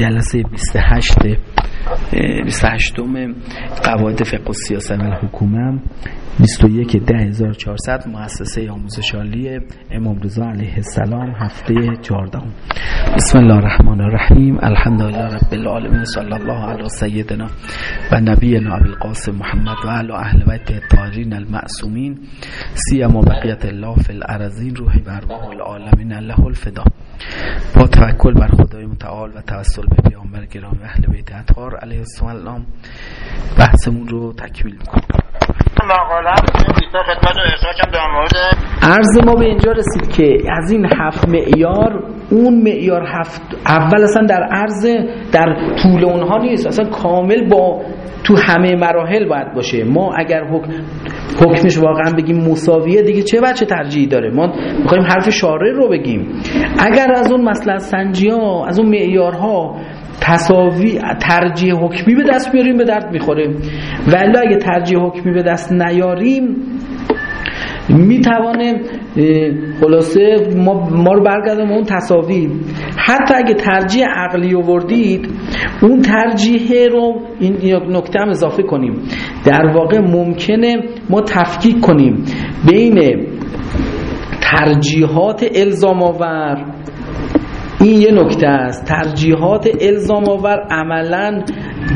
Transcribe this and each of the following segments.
جلسه 28 28 قواعد فقه و سیاست و حکومه 21 10400 مؤسسه آموزش عالی امام رضا علیه السلام هفته 14 بسم الله الرحمن الرحیم. الحمدلله رب العالمین صلی الله علی سیدنا و نبینا ابو القاسم محمد و علی اهل بیت الطاهرین المعصومین. سیما بقیت الله فی الارضین روحی ارواح العالمین الله الفدا. با توکل بر خدای متعال و توسل به پیامبر گرامی اهل بیت اطهار علیه السلام. بحثمون رو تکمیل می‌کنیم عرض ما به اینجا رسید که از این هفت معیار اون معیار هفت اول اصلا در عرض در طول اونها نیست. اصلا کامل با تو همه مراحل باید باشه. ما اگر حکم حکمش واقعا بگیم مساویه دیگه چه بچه ترجیحی داره؟ ما می‌خوایم حرف شارع رو بگیم. اگر از اون مثلا سنجی ها از اون معیارها تساوی ترجیح حکمی به دست بیاریم به درد می‌خوریم. ولی اگه ترجیح حکمی به دست نیاریم می توانه خلاصه ما, ما رو برگردم اون تصاوی حتی اگه ترجیح عقلی آوردید اون ترجیح رو این نکته هم اضافه کنیم. در واقع ممکنه ما تفکیک کنیم بین ترجیحات الزام آور این یه نکته است. ترجیحات الزام آور عملا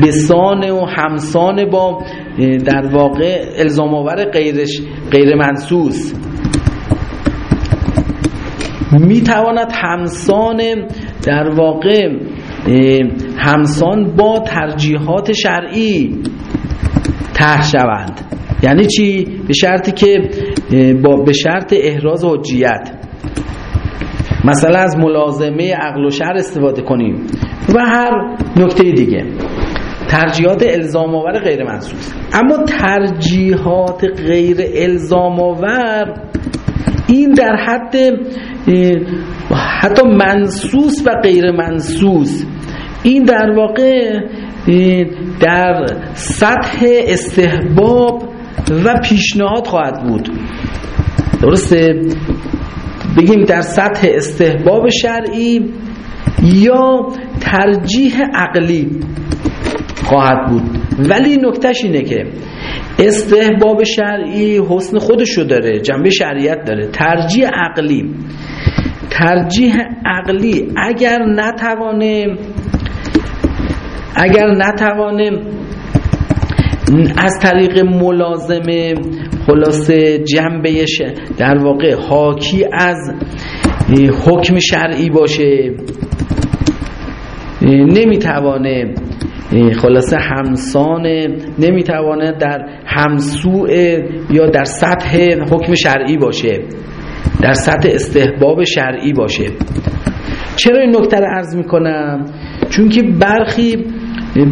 بسان و همسان با در واقع الزام آور غیرش غیر منسوس می تواند همسان در واقع همسان با ترجیحات شرعی طرح شوند. یعنی چی؟ به شرطی که با به شرط احراز حجیت. مثلا از ملازمه عقل و شهر استفاده کنیم و هر نکته دیگه. ترجیحات الزام آور غیر منصوص اما ترجیحات غیر الزام آور این در حد حتی منصوص و غیر منصوص. این در واقع در سطح استحباب و پیشنهاد خواهد بود. درسته؟ بگیم در سطح استحباب شرعی یا ترجیح عقلی خواهد بود. ولی نکتش اینه که استحباب شرعی حسن خودشو داره جنبه شریعت داره. ترجیح عقلی ترجیح عقلی اگر نتوانه اگر نتوانه از طریق ملازمه خلاصه جنبه در واقع حاکی از حکم شرعی باشه. نمی‌توانه خلاصه همسانه نمی‌توانه در همسوء یا در سطح حکم شرعی باشه در سطح استحباب شرعی باشه. چرا این نکته رو عرض می‌کنم؟ چون که برخی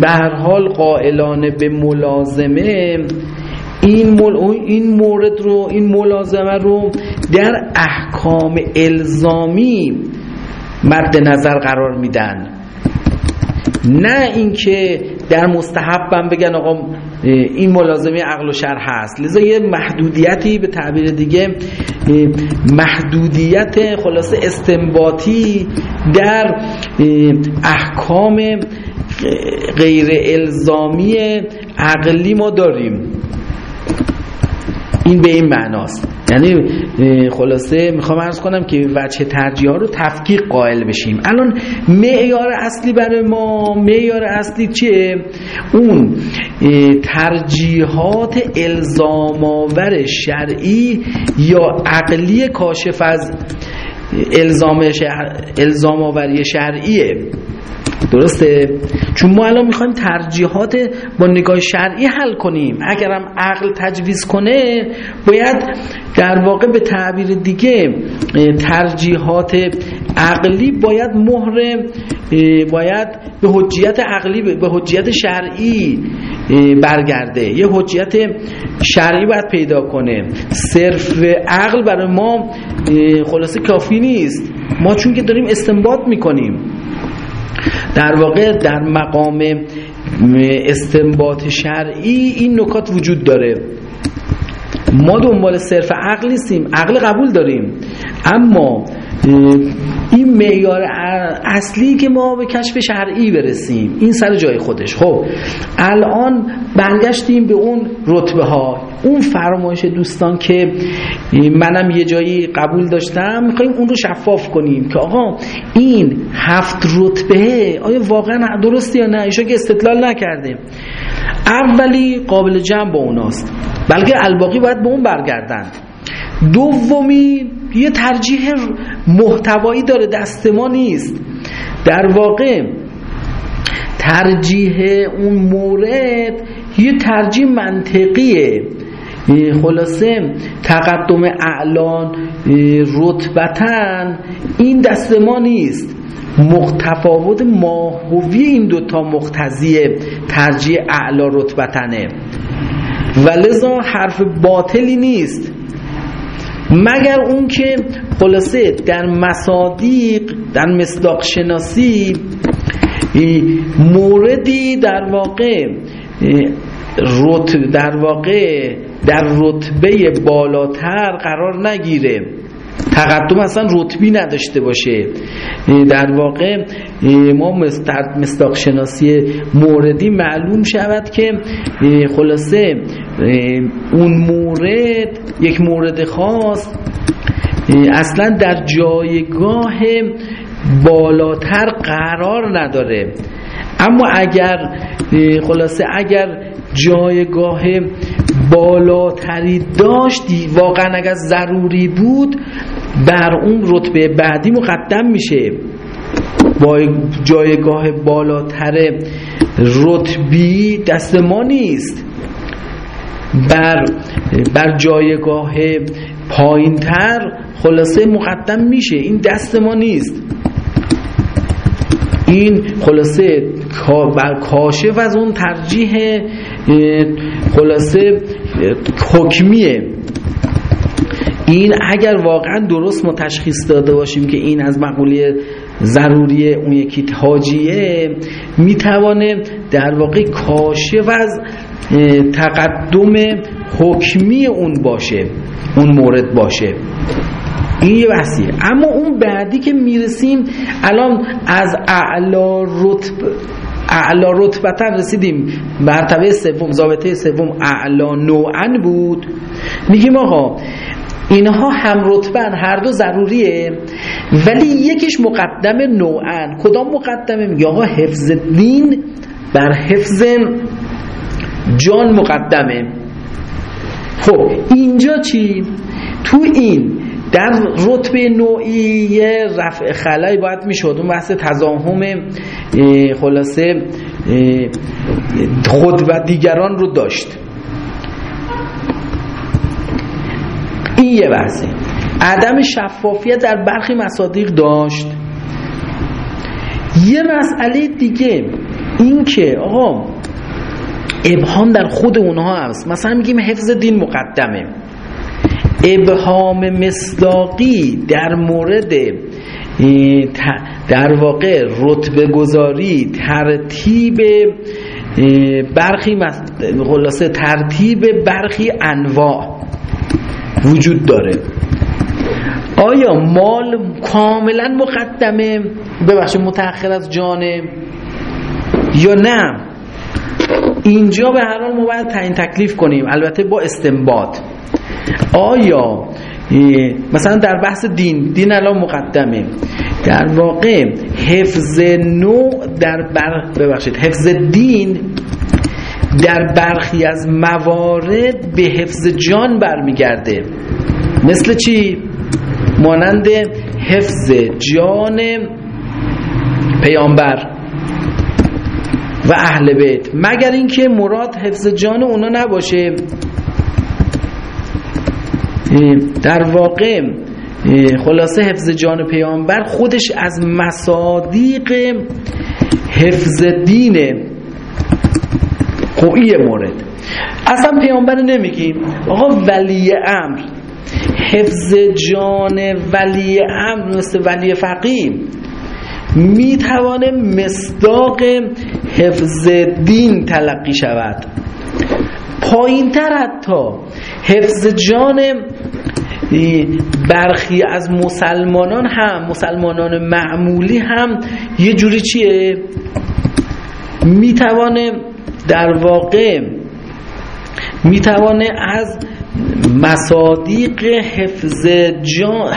به هر حال قائلانه به ملازمه این, مل... این مورد رو این ملازمه رو در احکام الزامی مد نظر قرار میدن. نه اینکه در مستحبم بگن آقا این ملازمه عقل و شرح هست. لذا یه محدودیتی به تعبیر دیگه محدودیت خلاصه استنباطی در احکام غیر الزامی عقلی ما داریم. این به این معناست. یعنی خلاصه می‌خوام ارز کنم که وجه ترجیح ها رو تفکیق قائل بشیم. الان معیار اصلی برای ما معیار اصلی چیه؟ اون ترجیحات الزام آور شرعی یا عقلی کاشف از الزام شهر الزام شرعیه. درسته؟ چون ما الان می‌خوایم ترجیحات با نگاه شرعی حل کنیم. اگرم عقل تجویز کنه باید در واقع به تعبیر دیگه ترجیحات عقلی باید مهر باید به حجیت عقلی به حجیت شرعی برگرده. یه حجیت شرعی باید پیدا کنه. صرف عقل برای ما خلاصه کافی نیست. ما چون که داریم استنباط می‌کنیم. در واقع در مقام استنباط شرعی این نکات وجود داره. ما دنبال صرف عقل نیستیم. عقل قبول داریم. اما این معیار اصلی که ما به کشف شرعی برسیم این سر جای خودش. خب الان برگشتیم به اون رتبه ها اون فرمایش دوستان که منم یه جایی قبول داشتم می‌خوایم اون رو شفاف کنیم که آقا این هفت رتبه آیا واقعا درستی یا نه؟ ایشا که استدلال نکرده. اولی قابل جمع با اوناست. بلکه الباقی باید به اون برگردند. دومی یه ترجیح محتوایی داره دست ما نیست. در واقع ترجیح اون مورد یه ترجیح منطقیه. خلاصه تقدم اعلان رتبتن این دست ما نیست. مختفاوت ماهوی این دوتا مختزی ترجیح اعلا رتبتنه و لذا حرف باطلی نیست. مگر اون که خلاصه در مصادیق در مصداق شناسی موردی در واقع رتب در واقع در رتبه بالاتر قرار نگیره. تقدم اصلا رتبی نداشته باشه. در واقع ما مستاق شناسی موردی معلوم شود که خلاصه اون مورد یک مورد خاص اصلا در جایگاه بالاتر قرار نداره. اما اگر خلاصه اگر جایگاه بالاتری داشتی واقعا اگر ضروری بود بر اون رتبه بعدی مقدم میشه. با جایگاه بالاتر رتبی دست ما نیست. بر, بر جایگاه پایینتر خلاصه مقدم میشه. این دست ما نیست. این خلاصه بر کاشف از اون ترجیح خلاصه حکمیه. این اگر واقعا درست ما تشخیص داده باشیم که این از مقوله ضروری اون یکی تاجیه می‌توانه در واقع کاشف از تقدم حکمی اون باشه اون مورد باشه. این یه بحثیه. اما اون بعدی که می‌رسیم الان از اعلا رتب اعلا رتبتا رسیدیم. مرتبه سوم ضابطه سوم اعلا نوعا بود. میگیم آقا اینها هم رتبن هر دو ضروریه ولی یکیش مقدم نوعا. کدام مقدمه؟ آقا حفظ دین بر حفظ جان مقدمه. خب اینجا چی؟ تو این در رتبه نوعی رفع خلای باید می‌شد. اون بحث تزاهم خلاصه خود و دیگران رو داشت. این یه بحثه. عدم شفافیت در برخی مصادیق داشت. یه مسئله دیگه این که آقا ابهام در خود اونها هست. مثلا میگیم حفظ دین مقدمه. ابهام مصداقی در مورد در واقع رتبه گذاری ترتیب برخی خلاصه ترتیب برخی انواع وجود داره. آیا مال کاملا مقدمه؟ ببخشید متأخر از جانه. یا نه؟ اینجا به هر حال ما باید تعیین تکلیف کنیم. البته با استنباط. آیا مثلا در بحث دین دین الان مقدمه. در واقع حفظ نوع در بر... ببخشید حفظ دین در برخی از موارد به حفظ جان برمیگرده. مثل چی؟ مانند حفظ جان پیامبر و اهل بیت. مگر اینکه مراد حفظ جان اونا نباشه؟ در واقع خلاصه حفظ جان پیامبر خودش از مصادیق حفظ دینه خویی مورد. اصلا پیامبر نمیگیم آقا ولی امر. حفظ جان ولی امر مثل ولی فقیم می‌توانه مصداق حفظ دین تلقی شود. پایین تر حتی. حفظ جان برخی از مسلمانان هم مسلمانان معمولی هم یه جوری چیه؟ می‌توانه در واقع می‌توانه از مصادیق حفظ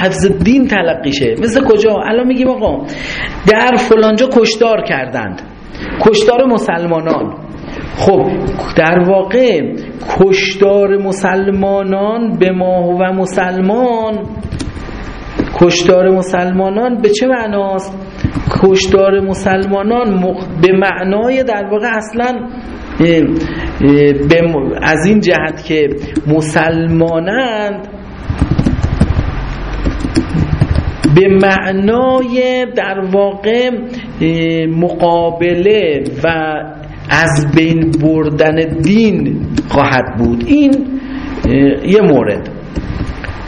حفظ دین تلقی شه. مثل کجا؟ الان میگیم آقا در فلانجا کشتار کردند. کشتار مسلمانان. خب در واقع کشتار مسلمانان به ما و مسلمان کشتار مسلمانان به چه معناست؟ کشتار مسلمانان به معنای در واقع اصلا از این جهت که مسلمانند به معنای در واقع مقابله و از بین بردن دین خواهد بود. این یه مورد.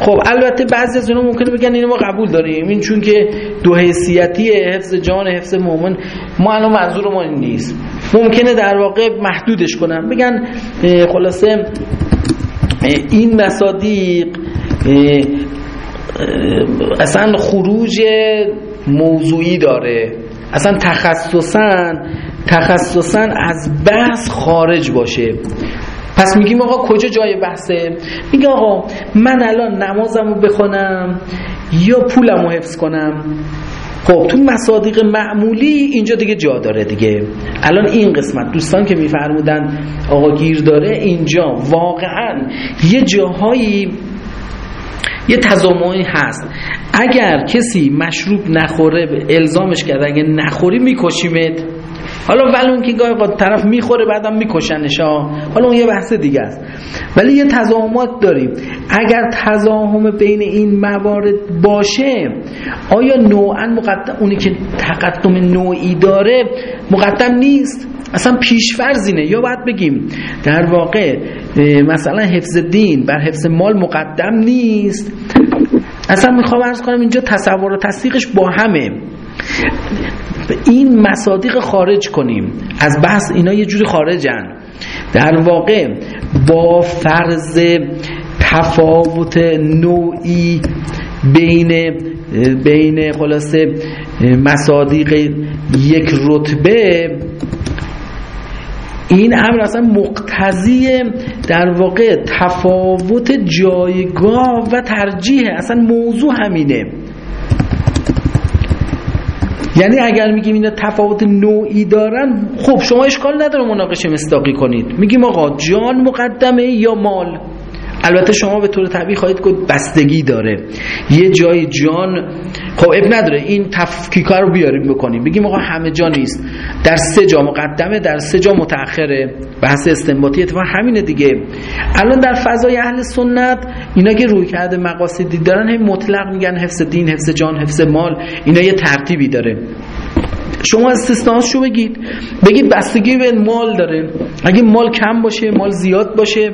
خب البته بعضی از اونها ممکنه بگن اینو ما قبول داریم. این چون که دو حیثیتی حفظ جان حفظ مؤمن. ما الان منظور ما این نیست. ممکنه در واقع محدودش کنم. بگن خلاصه این مصادیق اصلا خروج موضوعی داره. اصلا تخصصا تخصصا از بحث خارج باشه. پس میگیم آقا کجا جای بحثه؟ میگه آقا من الان نمازمو بخونم یا پولمو حفظ کنم. خب تو مصادیق معمولی اینجا دیگه جا داره دیگه. الان این قسمت دوستان که میفرمودن آقا گیر داره اینجا واقعا یه جاهایی یه تضامنی هست. اگر کسی مشروب نخوره الزامش کرده اگه نخوری میکشیمت. حالا ولی اون که گاهی طرف می‌خوره بعدم میکشنش حالا اون یه بحث دیگه است. ولی یه تضامات داریم. اگر تضاهم بین این موارد باشه آیا نوعا مقدم اونی که تقدم نوعی داره مقدم نیست؟ اصلا پیشفرزینه یا باید بگیم در واقع مثلا حفظ دین بر حفظ مال مقدم نیست. اصلا می‌خوام ارز کنم اینجا تصور و تصدیقش با همه. این مصادیق خارج کنیم. از بحث اینا یه جوری خارجن. در واقع با فرض تفاوت نوعی بین بین خلاصه مصادیق یک رتبه این امر اصلا مقتضی در واقع تفاوت جایگاه و ترجیح. اصلا موضوع همینه. یعنی اگر میگیم اینا تفاوت نوعی دارن خب شما اشکال نداره مناقشه مستاقی کنید. میگیم آقا جان مقدمه یا مال؟ البته شما به طور طبیعی خواهید که بستگی داره. یه جای جان خب اب نداره. این تفکیکا رو بیاریم بکنیم؟ بگیم آقا همه جا نیست. در سه جا مقدمه در سه جا متأخره. بحث استنباطی اتفاق همینه دیگه. الان در فضای اهل سنت اینا که روی کرده مقاصدی دارن هم مطلق میگن حفظ دین حفظ جان حفظ مال. اینا یه ترتیبی داره. شما شو بگید؟ بگید بستگی به مال داره. اگه مال کم باشه مال زیاد باشه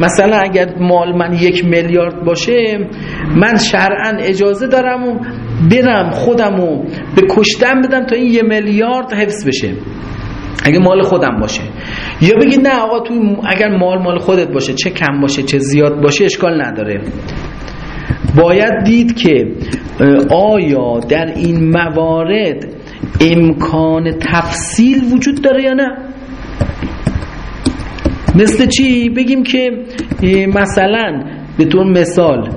مثلا اگر مال من یک میلیارد باشه من شرعا اجازه دارم و برم خودمو به کشتن بدم تا این یه میلیارد حفظ بشه. اگه مال خودم باشه. یا بگید نه آقا تو اگر مال مال خودت باشه چه کم باشه چه زیاد باشه اشکال نداره. باید دید که آیا در این موارد امکان تفصیل وجود داره یا نه مثل چی؟ بگیم که مثلا به طور مثال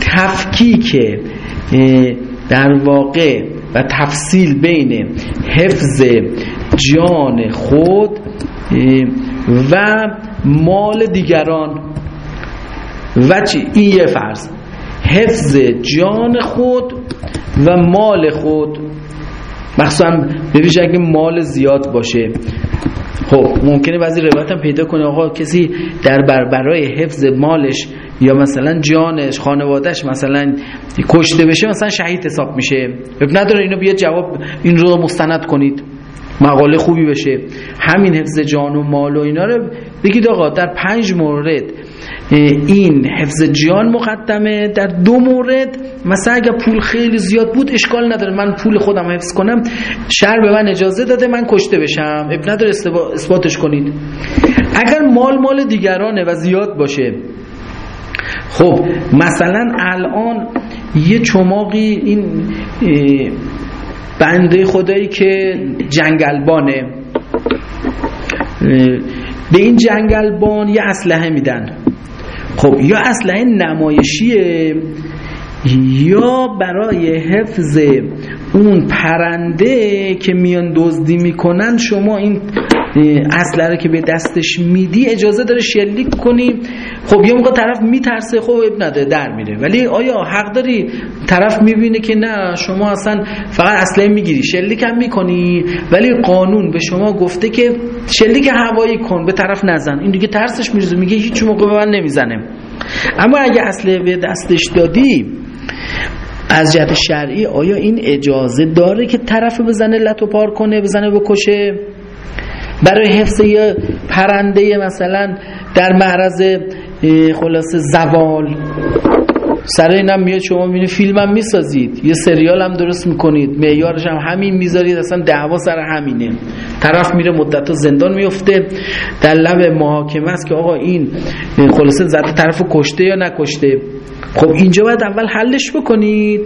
تفکیک در واقع و تفصیل بین حفظ جان خود و مال دیگران و چی؟ این یه فرض حفظ جان خود و مال خود مخصوصا ببینش اگه مال زیاد باشه. خب ممکنه بعضی روایت هم پیدا کنه آقا کسی در برای حفظ مالش یا مثلا جانش خانوادهش مثلا کشته بشه مثلا شهید حساب میشه. نداره اینو بیا جواب این رو مستند کنید. مقاله خوبی بشه. همین حفظ جان و مال و اینا رو بگید آقا در پنج مورد این حفظ جان مقدمه. در دو مورد مثلا اگر پول خیلی زیاد بود اشکال نداره. من پول خودم حفظ کنم. شهر به من اجازه داده من کشته بشم. اب نداره اثباتش کنید. اگر مال مال دیگرانه و زیاد باشه. خب مثلا الان یه چماقی این بنده خدایی که جنگلبانه. به این جنگلبان یه اسلحه میدن. خب یا اسلحه نمایشیه یا برای حفظ اون پرنده که میان دزدی می‌کنن شما این اصله رو که به دستش میدی اجازه داره شلیک کنی. خب یه موقع طرف میترسه خب اب نداره در میره. ولی آیا حق داری؟ طرف می‌بینه که نه شما اصلا فقط اصله می‌گیری. شلیک هم می‌کنی. ولی قانون به شما گفته که شلیک هوایی کن به طرف نزن. این دیگه ترسش میرزه میگه هیچ موقع به من نمی‌زنه. اما اگه اصله به دستش دادی از جهت شرعی آیا این اجازه داره که طرف بزنه لتو پار کنه بزنه بکشه؟ برای حفظ یه پرنده مثلا در معرض خلاصه زوال. سر اینم میاد شما می‌بینید فیلم هم می‌سازید. یه سریال هم درست می‌کنید. معیارش هم همین می‌ذارید. اصلا دعوا سر همینه. طرف میره مدت زندان میفته در لب محاکمه است که آقا این خلاصه زده طرف کشته یا نکشته؟ خب اینجا باید اول حلش بکنید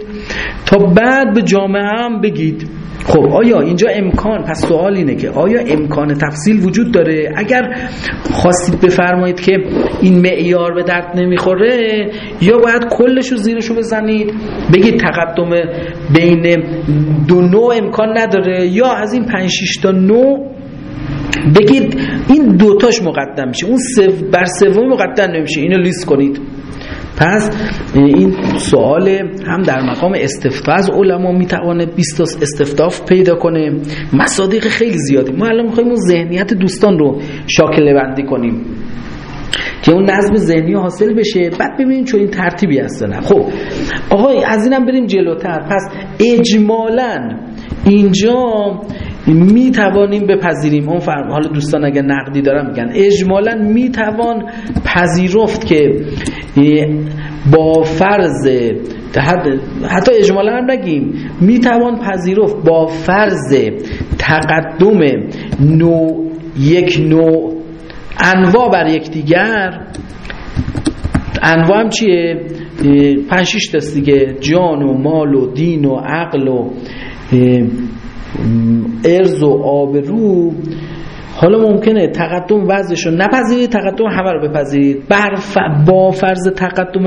تا بعد به جامعه هم بگید. خب آیا اینجا امکان پس سوال اینه که آیا امکان تفصیل وجود داره؟ اگر خواستید بفرمایید که این معیار به درد نمی‌خوره یا باید کلش رو زیرش رو بزنید بگید تقدم بین دو نوع امکان نداره یا از این پنج تا نوع بگید این دوتاش مقدم میشه اون سف بر سوم مقدم نمیشه اینو لیست کنید. پس این سوال هم در مقام استفتاء از علما می‌توانه 20 استفتاف پیدا کنه. مصادیق خیلی زیادی. ما الان می‌خوایم اون ذهنیت دوستان رو شاکله بندی کنیم. که اون نظم ذهنی حاصل بشه. بعد ببینیم چون این ترتیبی هست نه. خب آقای از اینم بریم جلوتر. پس اجمالا اینجا می توانیم بپذیریم. اون فرم حالا دوستان اگر نقدی دارن میگن. اجمالا می توان پذیرفت که با فرض حتی اجمالا هم نگیم. می توان پذیرفت با فرض تقدم نوع یک نوع انواع بر یکدیگر. انواع هم چیه؟ پنج شش دیگه. جان و مال و دین و عقل و ارز و آبرو حالا ممکنه تقدم وضعش رو نپذیرید تقدم همه رو بپذیرید بر با فرض تقدم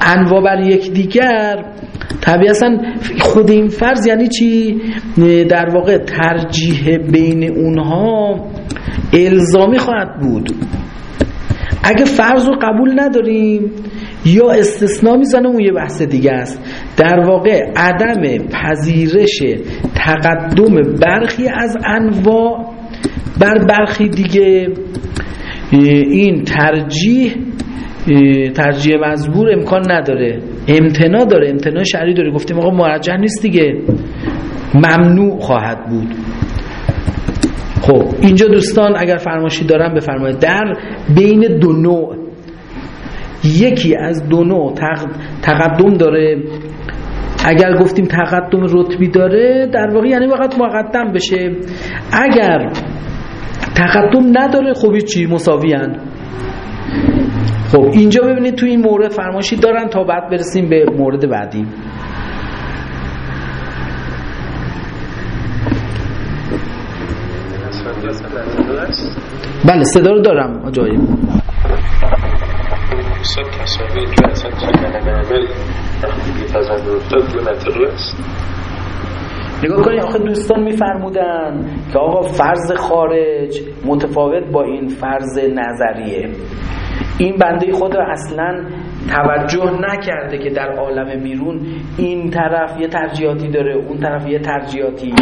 انوا بر یک دیگر طبیعتا خود این فرض یعنی چی؟ در واقع ترجیح بین اونها الزامی خواهد بود اگه فرض رو قبول نداریم یا استثناء می‌زنه اون یه بحث دیگه است. در واقع عدم پذیرش تقدم برخی از انواع بر برخی دیگه این ترجیح ترجیح مزبور امکان نداره. امتناع داره امتناع شرعی داره. گفتیم آقا مرجح نیست دیگه. ممنوع خواهد بود. خب اینجا دوستان اگر فرماشی دارم بفرمایید. در بین دو نوع یکی از دو نوع تقدم داره. اگر گفتیم تقدم رتبی داره در واقع یعنی وقت مقدم بشه. اگر تقدم نداره خوبی چی مساوی هن. خب اینجا ببینید تو این مورد فرماشی دارن تا بعد برسیم به مورد بعدی. بله صدا رو دارم آجایی تصاویر که اصلا عمل نگاه کنید آخه دوستان میفرمودن که آقا فرض خارج متفاوت با این فرض نظریه. این بنده خود را اصلا توجه نکرده که در عالم بیرون این طرف یه ترجیحاتی داره اون طرف یه ترجیحاتی.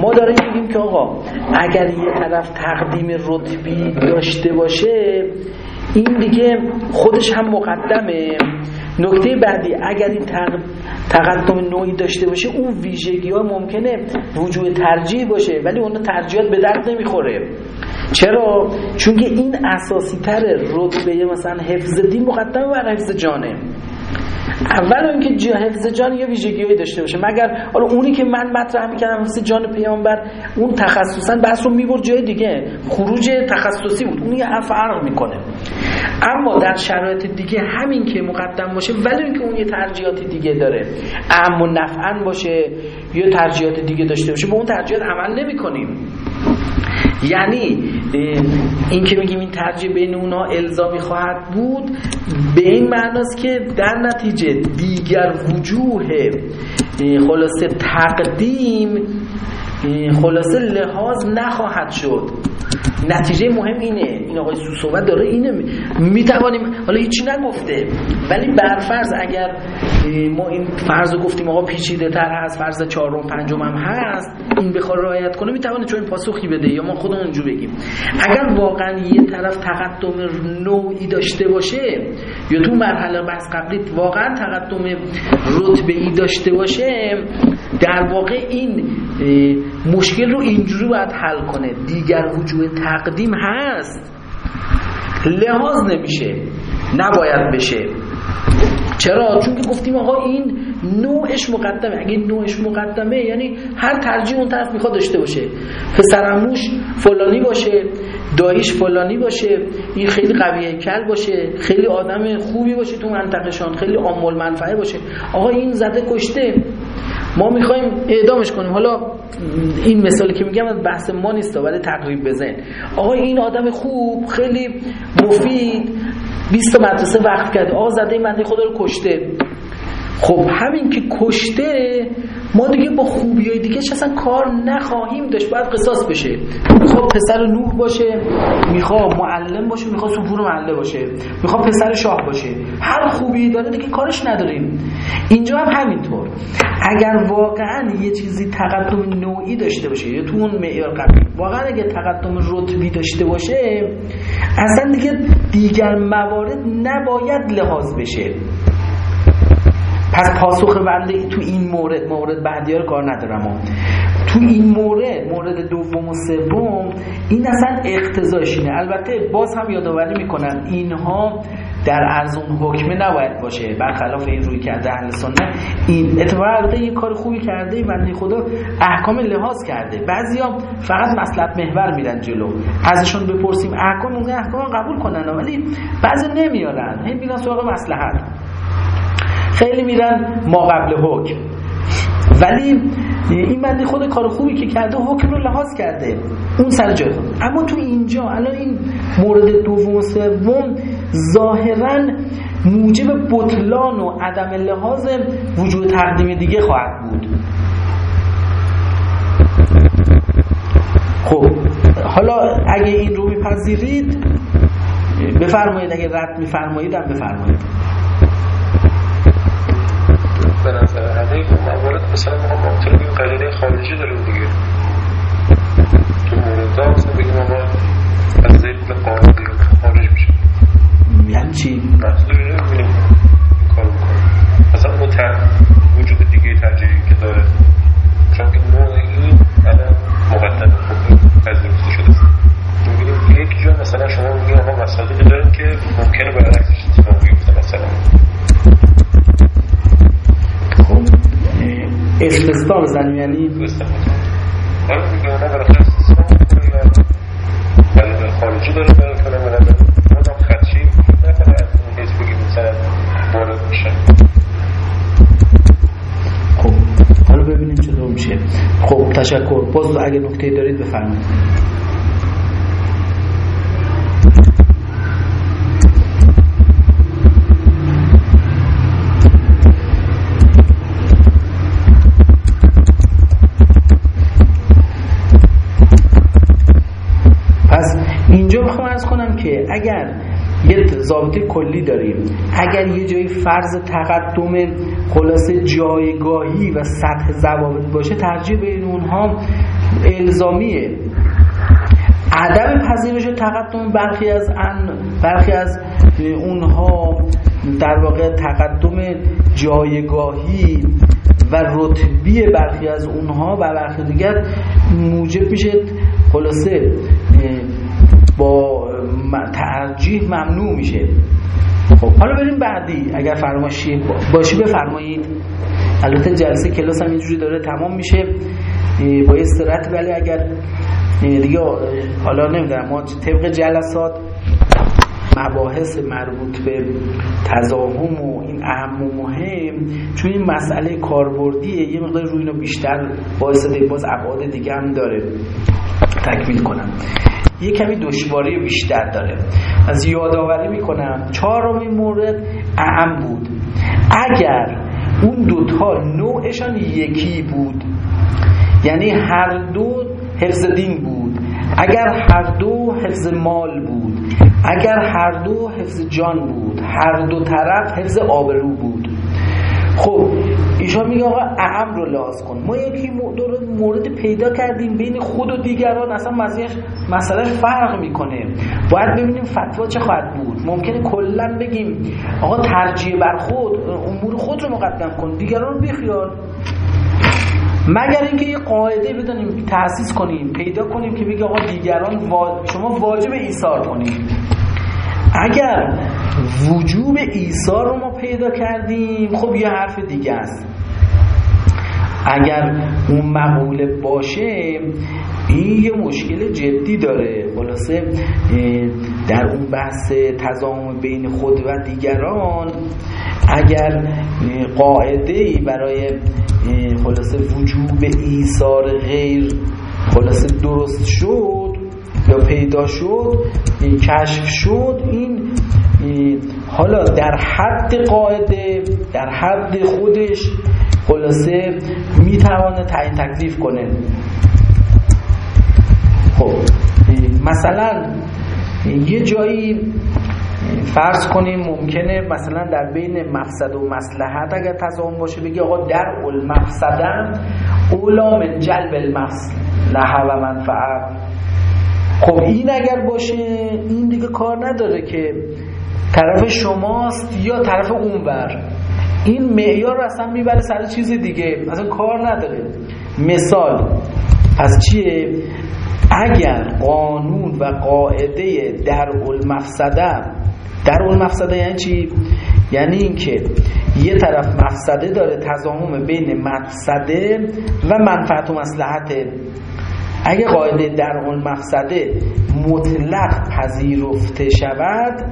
ما داریم میگیم که آقا اگر یه طرف تقدیم رتبی داشته باشه این دیگه خودش هم مقدمه. نکته بعدی اگر این تقدم نوعی داشته باشه اون ویژگی ها ممکنه وجود ترجیح باشه ولی اون ترجیحات به درد نمی‌خوره. چرا؟ چون که این اساسی تر رتبه مثلا حفظ دین مقدمه بر حفظ جانه. اول اینکه جا حفظ جان یه ویژگیهایی داشته باشه. مگر حالا اونی که من مطرح می‌کردم حفظ جان پیامبر اون تخصصا بحث رو می‌برد جای دیگه. خروج تخصصی بود. اون یه فرق می‌کنه. اما در شرایط دیگه همین که مقدم باشه ولی اینکه اون یه ترجیحات دیگه داره. اما نفعا باشه یا ترجیحات دیگه داشته باشه به اون ترجیحات عمل نمی کنیم یعنی این که میگیم این ترجیح بین اونا الزامی خواهد بود به این معناست که در نتیجه دیگر وجوه خلاصه تقدیم خلاصه لحاظ نخواهد شد. نتیجه مهم اینه. این آقای صحبت داره اینه. می‌توانیم حالا هیچی نگفته. ولی برفرض اگر ما این فرض رو گفتیم آقا پیچیده تر هست فرض چهارم پنجم هم هست. این بخواد رعایت کنه می‌توانه چون پاسخی بده یا ما خودمون اونجا بگیم. اگر واقعا یه طرف تقدم نوعی داشته باشه یا تو مرحله بحث قبلی واقعا تقدم رتبه ای داشته باشه در واقع این مشکل رو اینجوری باید حل کنه. دیگر وجود تقدیم هست. لحاظ نمیشه. نباید بشه. چرا؟ چون که گفتیم آقا این نوعش مقدمه. اگه نوعش مقدمه یعنی هر ترجیح اون طرف می‌خواد داشته باشه. پسرموش فلانی باشه داییش فلانی باشه این خیلی قوی کل باشه خیلی آدم خوبی باشه تو منطقهشان خیلی آمول منفعه باشه. آقا این زده کشته. ما می‌خوایم اعدامش کنیم. حالا این مثالی که میگم بحث ما نیست ولی تقریب بزن آقا این آدم خوب خیلی مفید 20 مدرسه وقت کرده آقا زده این بنده خدا رو کشته. خب همین که کشته ما دیگه با خوبی های دیگه اصلا کار نخواهیم داشت باید قصاص بشه. می‌خواد پسر نوح باشه می‌خواد معلم باشه می‌خواد سفور معلم باشه می‌خواد پسر شاه باشه. هر خوبی داره دیگه کارش نداریم. اینجا هم همینطور. اگر واقعا یه چیزی تقدم نوعی داشته باشه یا تو اون معیار قبلی واقعا اگه تقدم رتبی داشته باشه اصلا دیگه دیگر موارد نباید لحاظ بشه. پس پاسخ بنده تو این مورد مورد بعدی ها کار ندارم. تو این مورد مورد دوم و سوم این اصلا اقتضاش اینه. البته باز هم یادآوری می‌کنن اینها در ارزون حکمه نباید باشه. برخلاف این روی کرده اهل سنت این اتفاقا یه کار خوبی کرده بنده خدا احکام لحاظ کرده. بعضیا فقط مصلحت محور میرن جلو. ازشون بپرسیم احکام اون احکام قبول کنن ولی بعضی نمیارن. هی میرن سراغ مصلحت خیلی میرن ما قبل حکم. ولی این بندی خود کار خوبی که کرده حکم رو لحاظ کرده. اون سر جای خود اما تو اینجا الان این مورد دوم و سوم ظاهرا موجب بطلان و عدم لحاظ وجود تقدیم دیگه خواهد بود. خب حالا اگه این رو میپذیرید بفرمایید اگه رد میفرمایید هم بفرمایید. به نظر همه موارد مثلا ما ممکنه بگیم قرینه خارجی داریم دیگه. تو مورد ها مثلا بگیم ما از ذهن قانون دیگه اگه نکته دارید بفرمایید. اینجا می‌خوام ارز کنم که اگر یه ضابطه کلی داریم اگر یه جایی فرض تقدم خلاص جایگاهی و سطح ضوابط باشه ترجیح بین اونها الزامیه. عدم پذیرش تقدم برخی از ان برخی از اونها در واقع تقدم جایگاهی و رتبی برخی از اونها و برخی دیگر موجب میشه خلاصه با ترجیح ممنوع میشه. خب حالا بریم بعدی اگر فرماشی باشی بفرمایید. البته جلسه کلاس هم اینجوری داره تمام میشه. با استراحت ولی اگر دیگه حالا نمی‌دونم ما طبق جلسات مباحث مربوط به تضاهم و این اهم و مهم چون این مسئله کاربردیه یه مقدار روی اینو بیشتر باعث باز ابعاد دیگه هم داره. تکمیل کنم. یه کمی دشواری بیشتر داره. از یادآوری می‌کنم چهارمین مورد اهم بود. اگر اون دوتا نوعشان یکی بود یعنی هر دو حفظ دین بود. اگر هر دو حفظ مال بود اگر هر دو حفظ جان بود هر دو طرف حفظ آبرو بود. خب ایشان میگه آقا اهم رو لحاظ کن. ما یکی مورد پیدا کردیم بین خود و دیگران. اصلا مسئله فرق می‌کنه. باید ببینیم فتوا چه خواهد بود. ممکنه کلا بگیم آقا ترجیح بر خود امور خود رو مقدم کن. دیگران رو بیخیال. مگر اینکه یه قاعده بدانیم تأسیس کنیم پیدا کنیم که بگه آقا دیگران شما واجب ایثار کنیم اگر وجوب ایثار رو ما پیدا کردیم خب یه حرف دیگه است. اگر اون مقوله باشه این یه مشکل جدی داره. خلاصه در اون بحث تضامن بین خود و دیگران اگر قاعده ای برای خلاصه وجوب ایثار غیر خلاصه درست شد یا پیدا شد کشف شد این حالا در حد قاعده در حد خودش خلاصه می‌توانه تعیین تکلیف کنه. خب مثلا یه جایی فرض کنیم ممکنه مثلا در بین مفسد و مسلحت اگر تضامن باشه بگی آقا در المفسدم اولا من جلب المصلحه و منفعه. خب این اگر باشه این دیگه کار نداره که طرف شماست یا طرف اونور. این معیار اصلا می‌بره سر چیز دیگه اصلا کار نداره. مثال از چیه؟ اگر قانون و قاعده در المفسده در المفسده یعنی چی؟ یعنی اینکه یه طرف مفسده داره تضامن بین مفسده و منفعت و مصلحت اگه قاعده در اون مقصده مطلق پذیرفته شود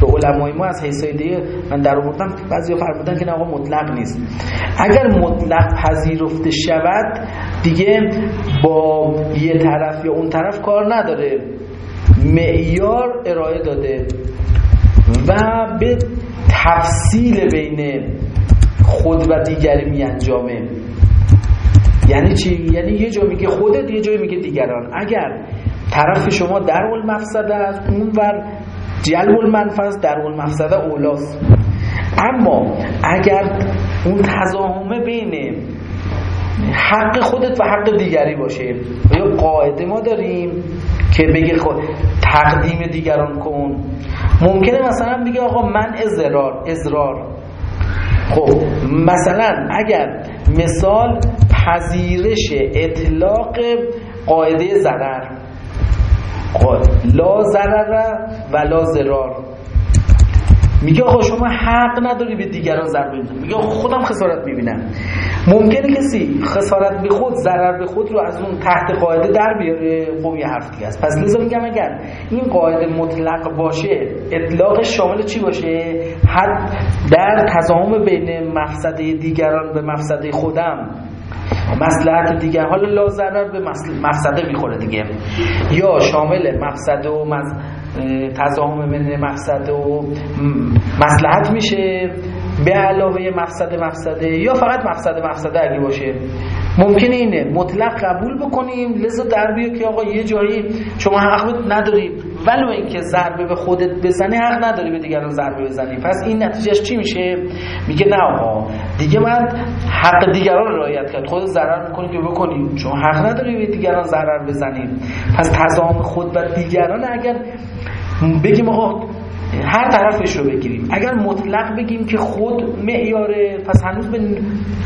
به علمای ما از حیث دیگه من در آوردم بعضی فرمودن که نه آقا مطلق نیست. اگر مطلق پذیرفته شود دیگه با یه طرف یا اون طرف کار نداره. معیار ارائه داده و به تفصیل بین خود و دیگری می انجامه یعنی چی؟ یعنی یه جا میگه خودت یه جایی میگه دیگران. اگر طرف شما در المفسده است اون ور جلب المنفذ در المفسده اولاست. اما اگر اون تضاهمه بین حق خودت و حق دیگری باشه یا قاعده ما داریم که بگه خود تقدیم دیگران کن. ممکنه مثلا بگه آقا من ازرار ازرار خب مثلا اگر مثال پذیرش اطلاق قاعده ضرر. لا ضرر و لا ضرار. میگه آقا شما حق نداری به دیگران ضرر بزنی میگه خودم خسارت می‌بینم. ممکنه کسی خسارت به خود ضرر به خود رو از اون تحت قاعده در بیاره؟ خب یه حرف دیگه است. پس لذا میگم اگر این قاعده مطلق باشه اطلاق شامل چی باشه؟ حد در تضامن بین مفسده دیگران به مفسده خودم. مسلحت دیگر حالا لا ضرر به مفسده می‌خوره دیگه. یا شامل مفسده و مز... تضاهم بین مفسده و مسلحت میشه. به علاوه مفسده مفسده یا فقط مفسده مفسده اگه باشه. ممکنه اینه. مطلق قبول بکنیم. لذا در بیا که آقا یه جایی شما حق ندارید ولو اینکه ضربه به خودت بزنی حق نداری به دیگران ضربه بزنی. پس این نتیجهش چی میشه؟ میگه نه آقا. دیگه من حق دیگران رو رعایت کرد خود ضرر می‌کنی که بکنی. چون حق نداری به دیگران ضرر بزنی. پس تضام خود و دیگران اگر بگیم آقا هر طرفش رو بگیریم. اگر مطلق بگیم که خود معیاره پس هنوز به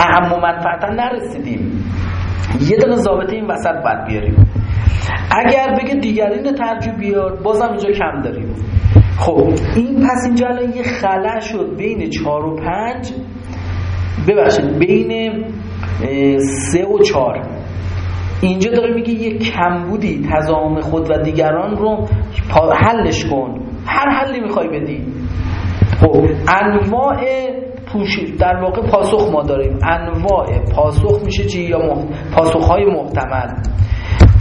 اهم و منفعتا نرسیدیم. یه دونه ضابطه این وسط باید بیاریم. اگر بگه دیگرین ترجیح بیار بازم اینجا کم داریم. خب این پس اینجا الان یه خلع شد بین چهار و پنج. ببخشید بین سه و چهار. اینجا داره میگه یه کمبودی تضامن خود و دیگران رو حلش کن. هر حلی می‌خوای بدی. خب انواع پوشید در واقع پاسخ ما داریم. انواع پاسخ میشه چی یا مح... پاسخ های محتمل.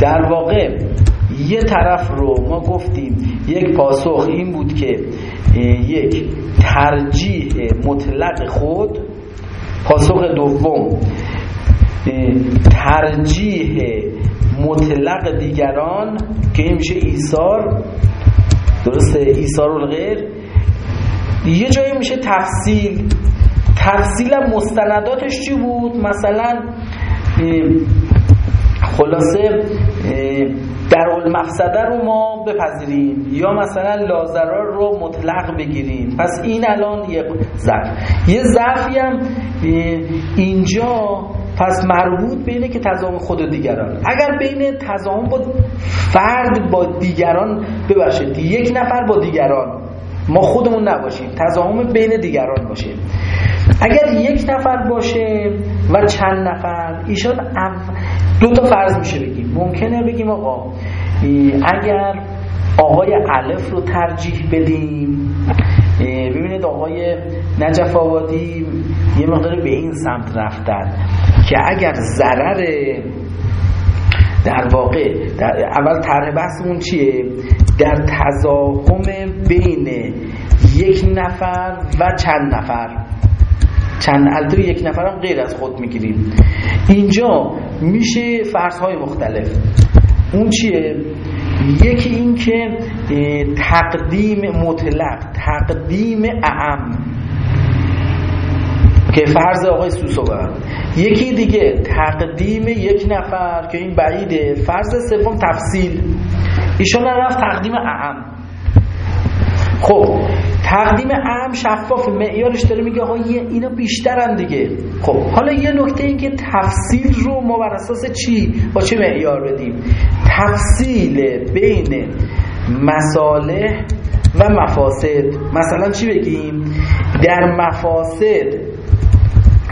در واقع یه طرف رو ما گفتیم یک پاسخ این بود که یک ترجیح مطلق خود پاسخ دوم ترجیح مطلق دیگران که این میشه ایثار درسته؟ ایثار الغیر یه جایی میشه تفصیل. تفصیل مستنداتش چی بود؟ مثلا خلاصه در المفسده رو ما بپذیریم یا مثلا لازرار رو مطلق بگیریم. پس این الان یه ضعف. یه ضعفی هم اینجا پس مربوط بینه که تضاهم خود دیگران اگر بین تضاهم با فرد با دیگران ببخشید یک نفر با دیگران ما خودمون نباشیم تضاهم بین دیگران باشه. اگر یک نفر باشه و چند نفر ایشان دو تا فرض میشه بگیم. ممکنه بگیم آقا اگر آقای علف رو ترجیح بدیم ببینید آقای نجف آبادی یه مقدار به این سمت رفتن که اگر ضرر در واقع در اول طرح بحثمون چیه؟ در تزاهم بین یک نفر و چند نفر. چند البته یک نفر هم غیر از خود می‌گیریم. اینجا میشه فرض مختلف. اون چیه؟ یکی این که تقدیم مطلق تقدیم اعم. که فرض آقای سوسو یکی دیگه تقدیم یک نفر که این بعیده فرض سوم تفصیل. ایشون رفت تقدیم اعم. خب تقدیم اهم شفاف معیارش داره میگه آقا اینا بیشترن دیگه. خب حالا یه نکته این که تفصیل رو ما بر اساس چی؟ با چه معیار بدیم؟ تفصیل بین مصالح و مفاسد. مثلا چی بگیم؟ در مفاسد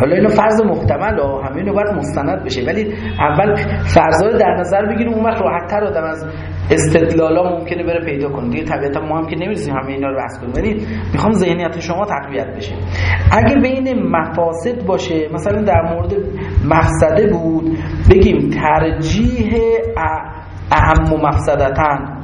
حالا اینو فرض محتمل ها همه اینو باید مستند بشه. ولی اول فرضای در نظر بگیریم اون وقت راحت‌تر آدم از استدلالا ممکنه بره پیدا کنه. دیگه طبیعتا ما هم که نمی‌رسیم همه اینا رو بحث کنیم. ولی می‌خوام ذهنیت شما تقویت بشه. اگه بین مفاسد باشه مثلا در مورد مفسده بود بگیم ترجیح اهم و مفسدتن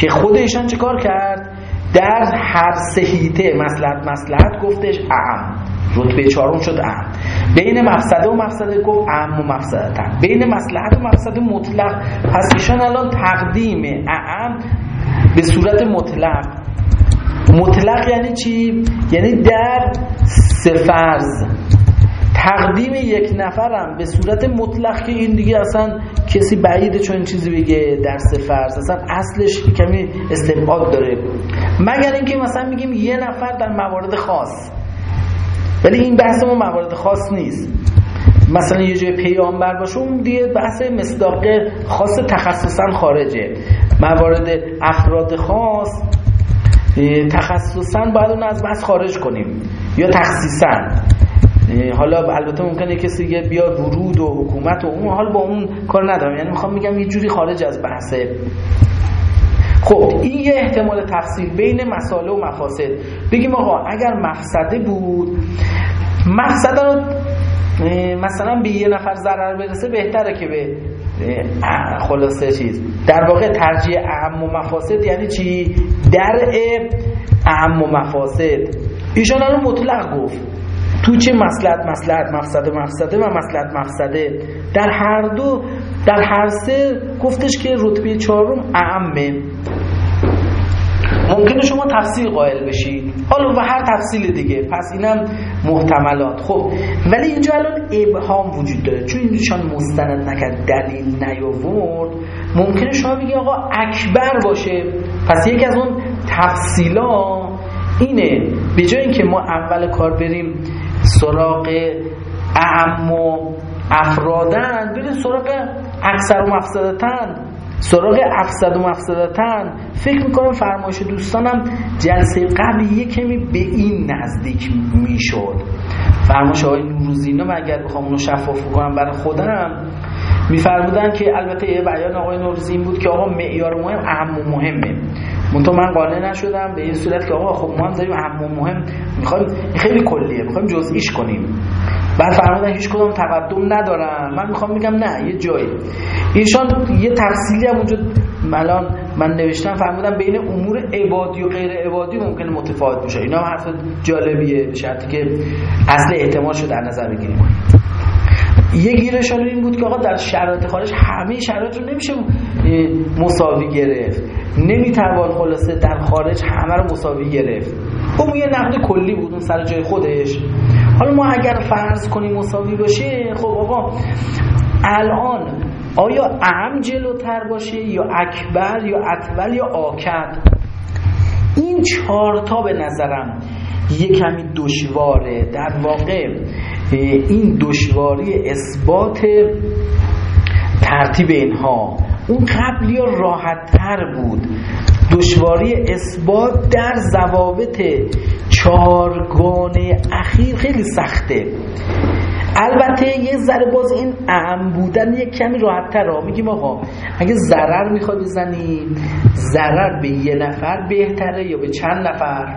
که خودشان چیکار کرد؟ در هر سهیته مسلحت مسلحت گفتش اهم رتبه چهارم شد اهم بین مفسده و مفسده گفت اهم و مفسدتن. بین مسلحت و مفسده مطلق. پس ایشان الان تقدیم اهم به صورت مطلق. مطلق یعنی چی؟ یعنی در سفرز تقدیم یک نفرم به صورت مطلق که این دیگه اصلا کسی بعیده چون چیزی بگه در سفرز اصلا اصلش کمی استبعاد داره. مگر اینکه مثلا میگیم یه نفر در موارد خاص. ولی این بحث ما موارد خاص نیست. مثلا یه جای پیامبر باشه اون دیگه بحث مصداق خاص تخصصا خارجه. موارد افراد خاص تخصصا باید اون از بحث خارج کنیم یا تخصیصا. حالا البته ممکنه کسی دیگه بیا ورود و حکومت و اون حال با اون کار ندارم. یعنی می‌خوام میگم یه جوری خارج از بحثه خب این یه احتمال تفصیل بین مساله و مفاسد. بگیم آقا اگر مفسده بود مفسده رو مثلا به یه نفر ضرر برسه بهتره که به خلاصه چیز. در واقع ترجیح اهم و مفاسد یعنی چی؟ درع اهم و مفاسد. ایشان الان مطلق گفت. تو چه مسلحت مسلحت مفسده مفسده و مسلحت مفسده در هر دو در هر سه گفتش که رتبه چهارم اعمه. ممکنه شما تفصیل قائل بشید حالا و هر تفصیل دیگه. پس اینم محتملات. خب ولی اینجا الان ابهام وجود داره. چون اینشان مستند نکرد دلیل نیاورد. ممکنه شما بگی آقا اکبر باشه. پس یکی از اون تفصیلا اینه. به جای اینکه ما اول کار بریم سراغ اعم و افرادن. بریم سراغ اکثر و مفسدتن سراغ افسد و مفسدتن. فکر می‌کنم فرمایش دوستانم جلسه قبل یه کمی به این نزدیک می‌شد. فرمایش های نوروزینه اگر بخوام اونو شفاف کنم برای خودم میفرمودن که البته یه بیان آقای نوروزی این بود که آقا معیار مهم اهم و مهمه. منتها من قانع نشدم به این صورت که آقا خب ما هم داریم اهم مهم می‌خوایم خیلی کلیه می‌خوایم جزئیش کنیم. بعد فرمودن هیچ کدوم تقدم ندارم من می‌خوام میگم نه یه جایی. ایشان یه تفصیلی هم اونجا الان من نوشتم فرمودم بین امور عبادی و غیر عبادی ممکنه متفاوت بشه. اینا هم حرف جالبیه به شرطی که اصل احتمال شده در نظر بگیریم. یه گیرشان این بود که آقا در شرایط خارج همه شرایط رو نمیشه مساوی گرفت. نمی‌توان خلاصه در خارج همه رو مساوی گرفت. اون یه نقد کلی بود اون سر جای خودش. حالا ما اگر فرض کنیم مساوی باشه خب آقا الان آیا اهم جلوتر باشه یا اکبر یا اطول یا آکد؟ این چهارتا به نظرم یه کمی دشواره. در واقع این دشواری اثبات ترتیب اینها. اون قبلی راحت تر بود. دشواری اثبات در ضوابط چهارگانه اخیر خیلی سخته. البته یه ذره باز این اهم بودن یک کمی راحت تر میگیم آقا اگه ضرر می‌خواد بزنی ضرر به یه نفر بهتره یا به چند نفر؟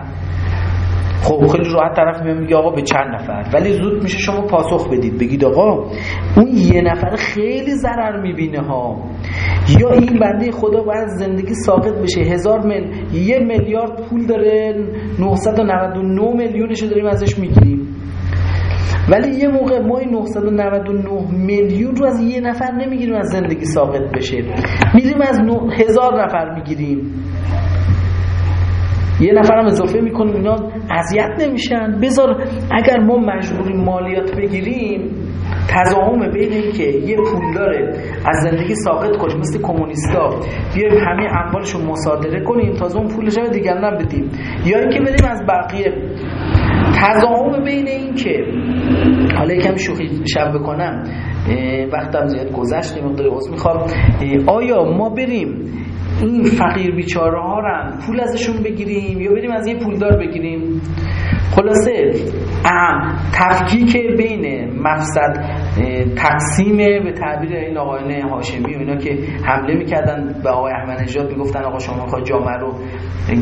خب خیلی راحت طرف میگه آقا به چند نفر؟ ولی زود میشه شما پاسخ بدید. بگید آقا اون یه نفر خیلی ضرر می‌بینه ها. یا این بنده خدا باید زندگی ساقط بشه. هزار مل یه میلیارد پول داره 999 میلیونش داریم ازش می‌گیریم. ولی یه موقع ما این 999 میلیون رو از یه نفر نمی‌گیریم از زندگی ساقط بشه. میریم از هزار نفر می‌گیریم. یه نفرم اضافه می‌کنیم اینا اذیت نمیشن. بذار اگر ما مجبوریم مالیات بگیریم تضاهم بین این که یه پول داره از زندگی ساقط کنیم مثل کمونیستا. بیایم همه اموالش مصادره کنیم تازه اون پولش رو دیگر بدیم یا اینکه بریم از بقیه. تضاهم بین این که حالا یکم شوخی شب بکنم وقتم زیاد گذشت مقدار عذر می‌خوام. آیا ما بریم این فقیر بیچاره ها رو پول ازشون بگیریم یا بریم از یه پولدار بگیریم. خلاصه ام تفکیک بین مفسد تقسیم به تعبیر این آقایان هاشمی و اینا که حمله می‌کردن به آقای احمد نژاد می‌گفتن آقا شما می‌خواد جامعه رو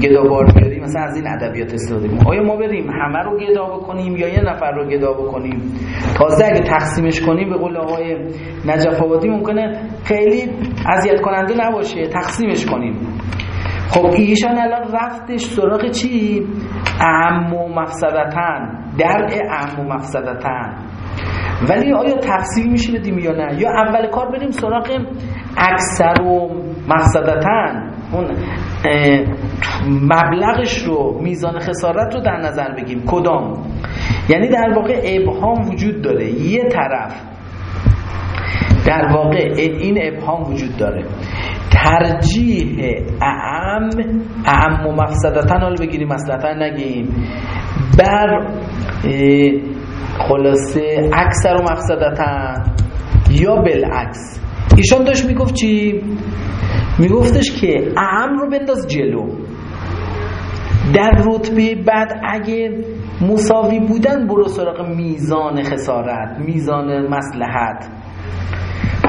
گدابار بیاری مثلا از این ادبیات استفاده کنیم. آیا ما بریم همه رو گدا بکنیم یا یه نفر رو گدا بکنیم؟ تازه اگه تقسیمش کنیم به قول آقای نجف آبادی ممکنه خیلی اذیت کننده نباشه. تقسیمش کنیم. خب ایشان الان رفتش سراغ چی؟ اهم و مفسدتن درع اهم و مفسدتن ولی آیا تقسیم میشه بدیم یا نه؟ یا اول کار بریم سراغ اکثر و مفسدتن اون مبلغش رو میزان خسارت رو در نظر بگیم. کدام؟ یعنی در واقع ابهام وجود داره. یه طرف در واقع این ابهام وجود داره. ترجیح اعم اعم و مفسدتن حالا بگیریم مصلحتا نگیم. بر خلاصه اکثر و مفسدتن یا بالعکس. ایشان داشت می‌گفت چی؟ میگفتش که اعم رو بنداز جلو. در رتبه بعد اگه مساوی بودن برو سراغ میزان خسارت میزان مسلحت.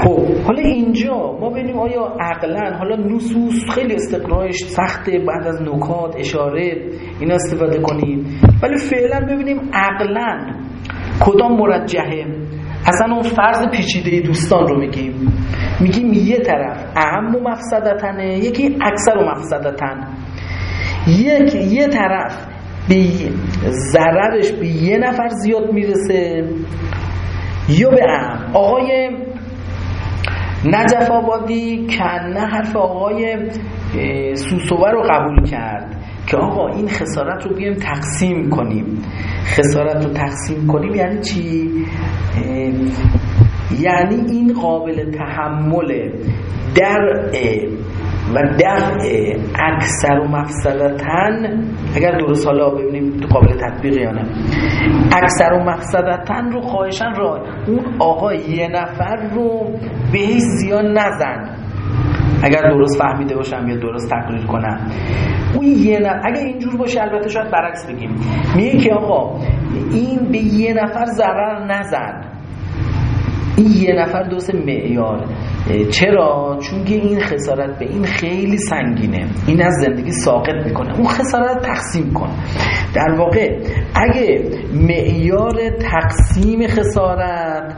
خب حالا اینجا ما ببینیم آیا عقلا حالا نصوص خیلی استقراش سخته بعد از نکات اشاره اینا استفاده کنیم. ولی فعلا ببینیم عقلا کدام مرجحه؟ اصلا اون فرض پیچیده دوستان رو میگیم. میگیم یه طرف اهم و مفسدتنه یکی اکثر و مفسدتن. یک یه طرف به ضررش به یه نفر زیاد می‌رسه یا به اهم. آقای نجف آبادی کنه حرف آقای سوسوه رو قبول کرد که آقا این خسارت رو بیایم تقسیم کنیم خسارت رو تقسیم کنیم یعنی چی؟ یعنی این قابل تحمل در و دفع اکثر و مفسدتن اگر درست حالا ببینیم تو قابل تطبیق یا نه. اکثر و مفسدتن رو خواهشن را اون آقا یه نفر رو به هیچ زیان نزن. اگر درست فهمیده باشم یا درست تقریر کنم. اون یه نفر اگر اینجور باشه البته شاید برعکس بگیم. میگه که آقا این به یه نفر ضرر نزن. این یه نفر دوست معیار. چرا؟ چون که این خسارت به این خیلی سنگینه. این از زندگی ساقط می‌کنه. اون خسارت تقسیم کن در واقع اگه معیار تقسیم خسارت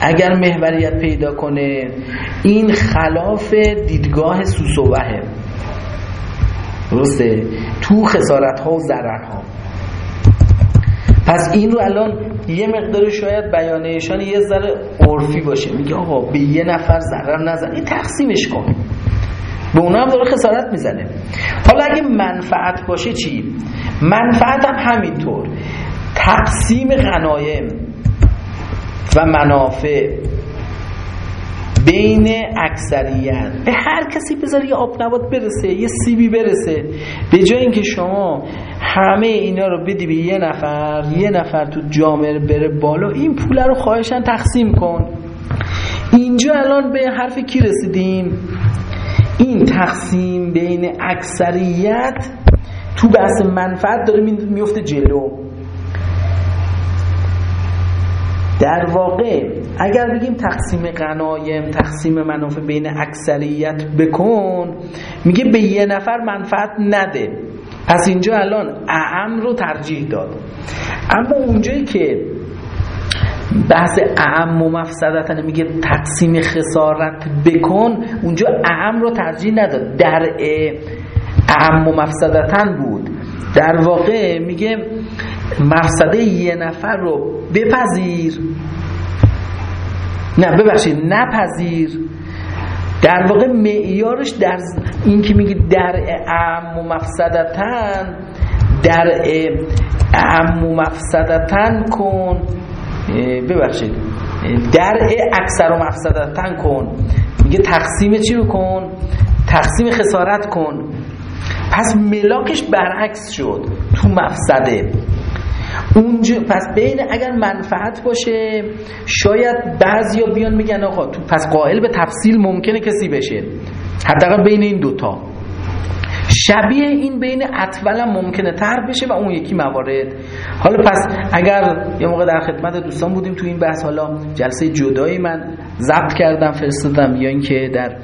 اگر محوریت پیدا کنه این خلاف دیدگاه سوسوهه درسته؟ تو خسارت ها و ضرر ها پس این رو الان یه مقدار شاید بیانیشان یه ذره عرفی باشه. میگه آقا به یه نفر ضرر نزن. این تقسیمش کن. به اونا هم داره خسارت می‌زنه. حالا اگه منفعت باشه چی؟ منفعت هم همینطور. تقسیم غنایم و منافع. بین اکثریت. به هر کسی بذاری یه آب نبات برسه یه سیبی برسه. به جای اینکه شما همه اینا رو بدی به یه نفر یه نفر تو جامعه بره بالا این پول رو خواهشن تقسیم کن. اینجا الان به حرف کی رسیدیم؟ این تقسیم بین اکثریت تو بحث منفعت داره میفته جلو. در واقع اگر بگیم تقسیم غنایم تقسیم منافع بین اکثریت بکن میگه به یه نفر منفعت نده. پس اینجا الان اعم رو ترجیح داد. اما اونجایی که بحث اعم و مفسدتن میگه تقسیم خسارت بکن اونجا اعم رو ترجیح نداد. در اعم و مفسدتن بود. در واقع میگه مفسده یه نفر رو بپذیر. نه ببخشید نپذیر. در واقع معیارش در این که میگه در اعم مفسدتن در اعم مفسدتن کن. ببخشید در اکثر و مفسدتن کن. میگه تقسیم چی رو کن؟ تقسیم خسارت کن. پس ملاکش برعکس شد تو مفسده. اونجا پس بین اگر منفعت باشه شاید بعضیا بیان میگن آقا تو پس قائل به تفصیل ممکنه کسی بشه. حداقل بین این دوتا. شبیه این بین اطول ممکنه تر بشه و اون یکی موارد. حالا پس اگر یه موقع در خدمت دوستان بودیم تو این بحث حالا جلسه جدایی من ضبط کردم فرستادم یا اینکه در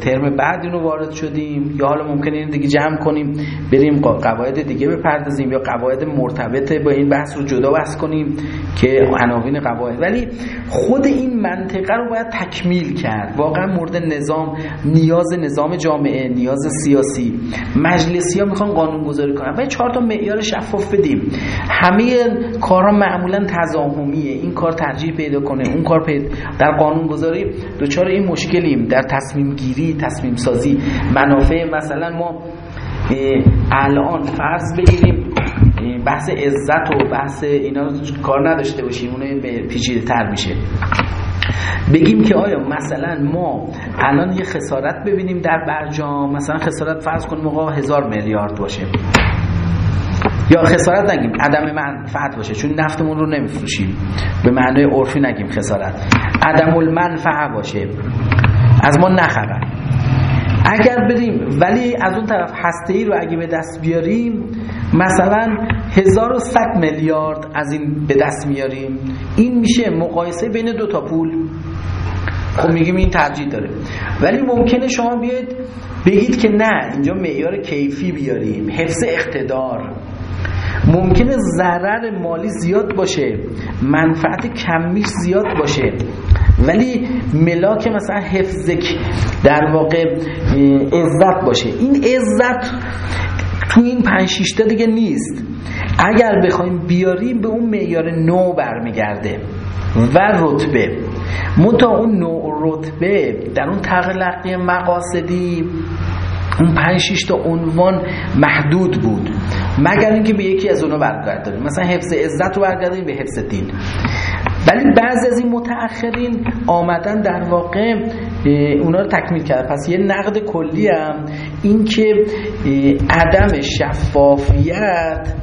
ترم بعد اینو وارد شدیم. یا حالا ممکنه این دیگه جمع کنیم بریم قواعد دیگه بپردازیم یا قواعد مرتبط با این بحث رو جدا بحث کنیم که عناوین قواعد. ولی خود این منطقه رو باید تکمیل کرد. واقعا مورد نظام نیاز نظام جامعه نیاز سیاسی. مجلسی ها می‌خوان قانون گذاری کنن. و چهار تا معیار شفاف بدیم. همه کارها معمولا تضاهمیه این کار ترجیح پیدا کنه اون کار پیدا در قانون گذاری دوچار این مشکلیم. در تصمیم گیری تصمیم سازی. منافع مثلا ما الان فرض بگیریم بحث عزت و بحث اینا کار نداشته باشیم اونه پیچیده تر میشه. بگیم که آیا مثلا ما الان یه خسارت ببینیم در برجام مثلا خسارت فرض کنیم موقع هزار میلیارد باشه. یا خسارت نگیم عدم منفعت باشه چون نفتمون رو نمیفروشیم. به معنای عرفی نگیم خسارت. عدم المنفعه باشه. از ما نخرن اگر بریم ولی از اون طرف هسته ای رو اگه به دست بیاریم مثلا 1100 میلیارد از این به دست میاریم. این میشه مقایسه بین دو تا پول. خب میگیم این ترجیح داره. ولی ممکنه شما بیاید بگید که نه اینجا معیار کیفی بیاریم حفظ اقتدار. ممکنه ضرر مالی زیاد باشه منفعت کمیش زیاد باشه. ولی ملاک مثلا حفظک در واقع عزت باشه. این عزت تو این پنج شیشتا دیگه نیست. اگر بخوایم بیاریم به اون معیار نو برمیگرده و رتبه. منتها اون نوع رتبه در اون تقلقی مقاصدی اون پنج شیش تا عنوان محدود بود. مگر اینکه به یکی از اونها برگردیم مثلا حفظ عزت رو برگردیم به حفظ دین. ولی بعضی از این متأخرین آمدن در واقع اونا رو تکمیل کرد. پس یه نقد کلی هم این که عدم شفافیت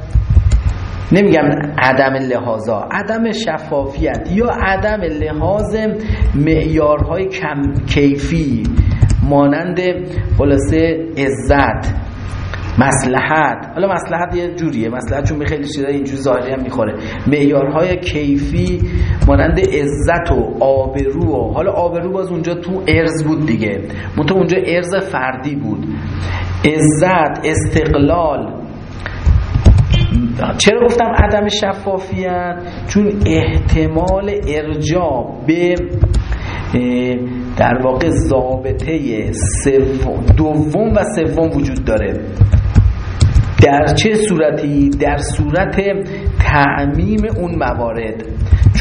نمیگم عدم لحاظا عدم شفافیت یا عدم لحاظ معیارهای کم کیفی مانند خلاصه عزت مسلحت حالا مسلحت یه جوریه. مسلحت چون خیلی چیزای اینجوری ظاهری هم می‌خوره. معیارهای کیفی مانند عزت و آبرو و حالا آبرو باز اونجا تو ارز بود دیگه. منتها اونجا ارز فردی بود. عزت استقلال. چرا گفتم عدم شفافیت؟ چون احتمال ارجاع به در واقع ضابطه دوم و سوم وجود داره. در چه صورتی؟ در صورت تعمیم اون موارد.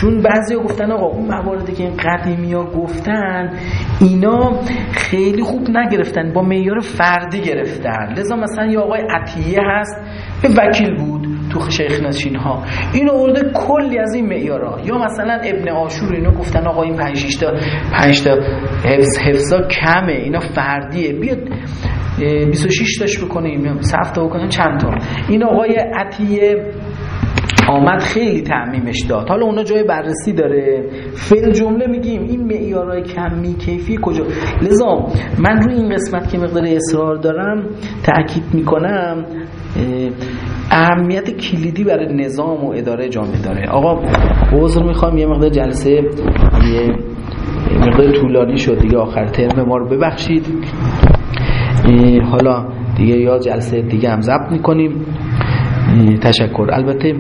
چون بعضی گفتن آقا اون مواردی که این قدیمی ها گفتن اینا خیلی خوب نگرفتن با میار فردی گرفتن. لذا مثلا یه آقای عطیه هست به وکیل بود. تو شیخ نشین ها. اینو ورده کلی از این معیارا. یا مثلا ابن آشور اینو گفتن آقا این 5 6 تا 5 تا حفظ حفظا کمه اینا فردیه. بیاد 26 تاش بکنیم 7 تا بکنیم چند تا؟ این آقای عطیه آمد خیلی تعمیمش داد. حالا اونا جای بررسی داره. فل جمله میگیم. این معیارهای کمی کیفی کجا؟ لذا من روی این قسمت که مقدار اصرار دارم تاکید می‌کنم اهمیت کلیدی برای نظام و اداره جامعه داره. آقا عذر می‌خوام یه مقدار جلسه یه مقدار طولانی شد دیگه آخر ترم ما رو ببخشید. حالا دیگه یا جلسه دیگه هم ضبط می‌کنیم. تشکر. البته